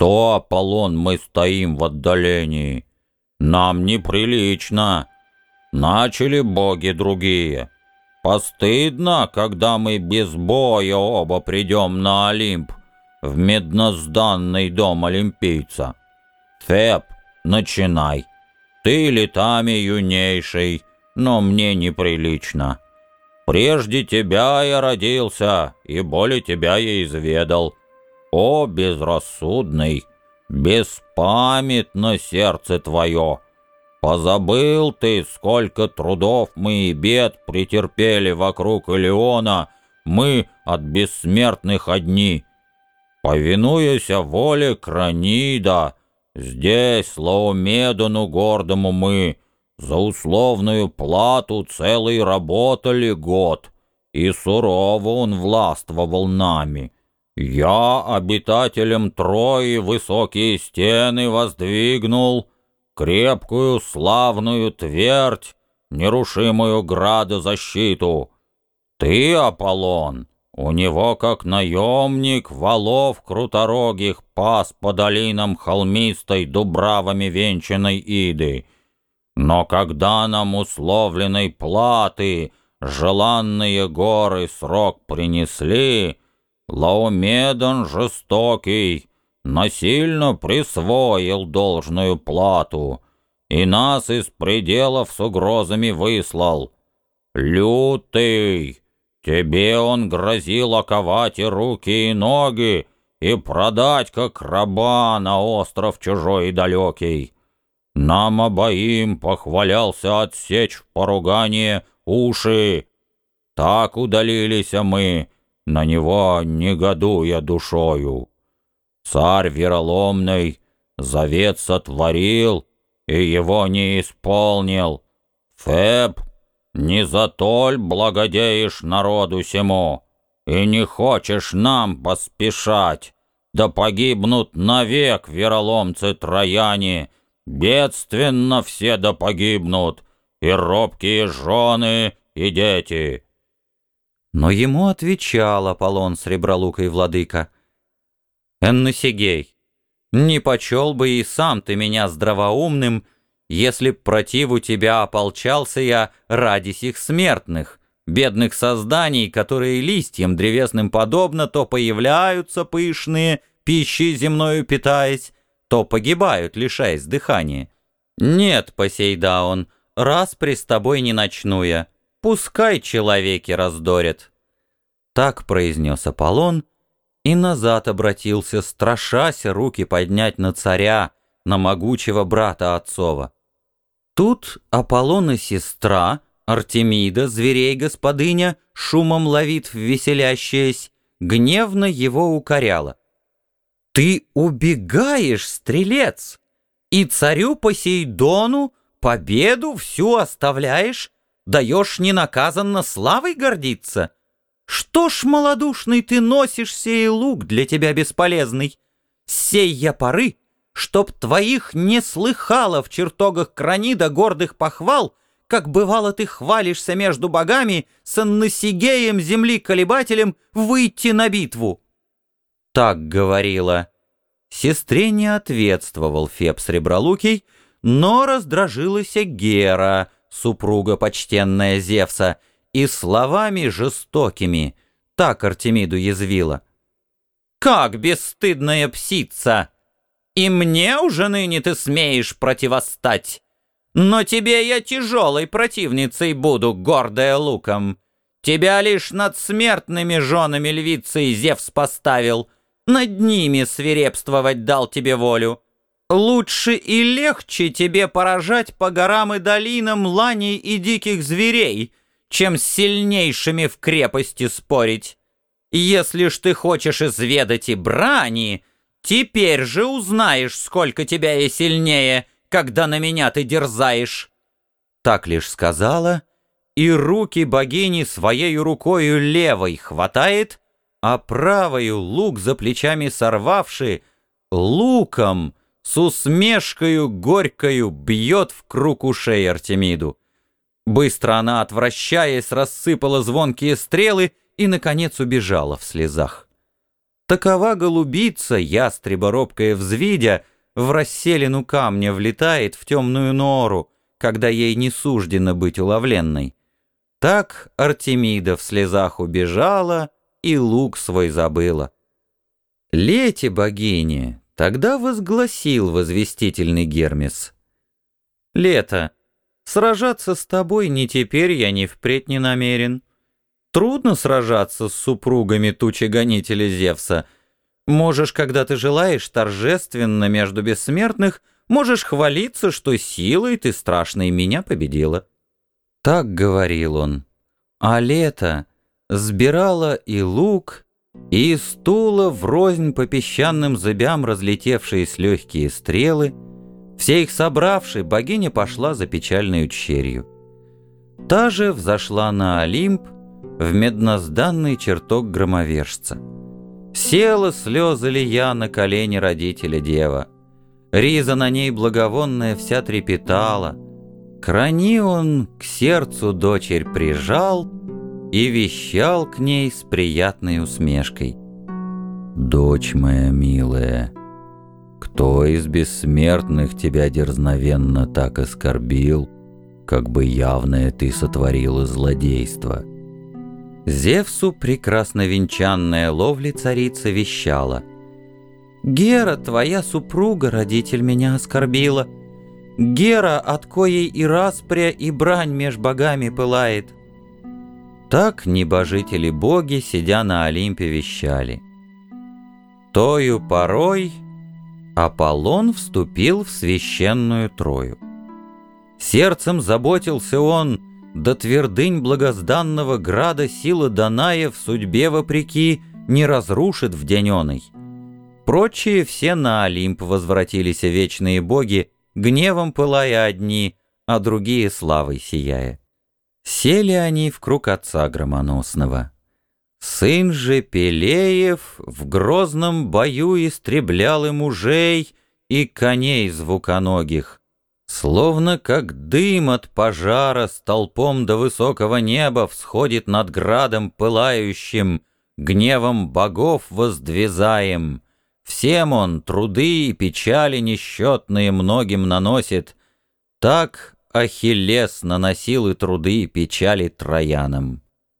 Что, Аполлон, мы стоим в отдалении? Нам неприлично. Начали боги другие. Постыдно, когда мы без боя оба придем на Олимп, в меднозданный дом олимпийца. Феб, начинай. Ты летами юнейший, но мне неприлично. Прежде тебя я родился, и более тебя я изведал. О, безрассудный, беспамятно сердце твое! Позабыл ты, сколько трудов мы и бед претерпели вокруг Илеона, мы от бессмертных одни. Повинуясь воле Кранида, здесь, Лаомедону гордому мы, за условную плату целый работали год, и сурово он властвовал нами. Я обитателям Трои высокие стены воздвигнул, крепкую славную твердь, нерушимую градозащиту. Ты, Аполлон, у него, как наемник, валов круторогих пас по долинам холмистой дубравами венчанной Иды. Но когда нам условленной платы желанные горы срок принесли, Лаомедон жестокий насильно присвоил должную плату и нас из пределов с угрозами выслал. Лютый, тебе он грозил оковать и руки, и ноги, и продать, как раба, на остров чужой и далекий. Нам обоим похвалялся отсечь в поругание уши. Так удалились мы, на него негодуя душою. Царь вероломный завет сотворил и его не исполнил. Феб, не за толь благодеешь народу сему и не хочешь нам поспешать, да погибнут навек вероломцы трояне, бедственно все да погибнут, и робкие жены, и дети». Но ему отвечал Аполлон сребролукой владыка. «Энносигей, не почел бы и сам ты меня здравоумным, если б противу тебя ополчался я ради сих смертных, бедных созданий, которые листьям древесным подобно то появляются пышные, пищей земною питаясь, то погибают, лишаясь дыхания. Нет, Посейдаон, раз при с тобой не начну я, пускай человеки раздорят. Так произнес Аполлон и назад обратился, страшась руки поднять на царя, на могучего брата отцова. Тут Аполлон и сестра, Артемида, зверей господыня, шумом ловит веселящаясь, гневно его укоряла. «Ты убегаешь, стрелец, и царю Посейдону победу всю оставляешь, даешь ненаказанно славой гордиться? Что ж, малодушный, ты носишь сей лук для тебя бесполезный? Сей я поры, чтоб твоих не слыхало в чертогах кранида гордых похвал, как бывало ты хвалишься между богами с Анносигеем, земли-колебателем, выйти на битву. Так говорила. Сестре не ответствовал Феб Сребролукий, но раздражилась Гера — супруга почтенная Зевса, и словами жестокими, так Артемиду язвила. «Как бесстыдная псица! И мне уже ныне ты смеешь противостать! Но тебе я тяжелой противницей буду, гордая луком! Тебя лишь над смертными женами львицы Зевс поставил, над ними свирепствовать дал тебе волю!» Лучше и легче тебе поражать по горам и долинам ланей и диких зверей, чем с сильнейшими в крепости спорить. Если ж ты хочешь изведать и брани, теперь же узнаешь, сколько тебя я сильнее, когда на меня ты дерзаешь». Так лишь сказала, и руки богини своей рукою левой хватает, а правою лук за плечами сорвавши, луком — с усмешкою горькою бьет в круг ушей Артемиду. Быстро она, отвращаясь, рассыпала звонкие стрелы и, наконец, убежала в слезах. Такова голубица, ястреба робкая взвидя, в расселину камня влетает в темную нору, когда ей не суждено быть уловленной. Так Артемида в слезах убежала и лук свой забыла. Лете богини тогда возгласил возвестительный Гермес. «Лето, сражаться с тобой ни теперь я ни впредь не намерен. Трудно сражаться с супругами тучи гонителя Зевса. Можешь, когда ты желаешь, торжественно между бессмертных, можешь хвалиться, что силой ты страшной меня победила». Так говорил он. А лето сбирала и лук, и стула врознь по песчаным зыбям разлетевшиеся легкие стрелы, все их собравши, богиня пошла за печальной черью. Та же взошла на Олимп в меднозданный чертог громовержца. Села слезы лия на колени родителя дева. Риза на ней благовонная вся трепетала. Крани он к сердцу дочерь прижал и вещал к ней с приятной усмешкой. «Дочь моя милая, кто из бессмертных тебя дерзновенно так оскорбил, как бы явное ты сотворила злодейство?» Зевсу прекрасно венчанная ловли царица вещала. «Гера, твоя супруга, родитель меня оскорбила. Гера, от коей и распря, и брань меж богами пылает». Так небожители-боги, сидя на Олимпе, вещали. Тою порой Аполлон вступил в священную Трою. Сердцем заботился он, до твердынь благозданного града сила Даная в судьбе вопреки не разрушит в день оной. Прочие все на Олимп возвратились вечные боги, гневом пылая одни, а другие славой сияя. Сели они в круг отца громоносного. Сын же Пелеев в грозном бою истреблял и мужей, и коней звуконогих. Словно как дым от пожара столпом до высокого неба всходит над градом пылающим, гневом богов воздвизаем. Всем он труды и печали несчетные многим наносит. Так Ахиллес наносил и труды и печали троянам.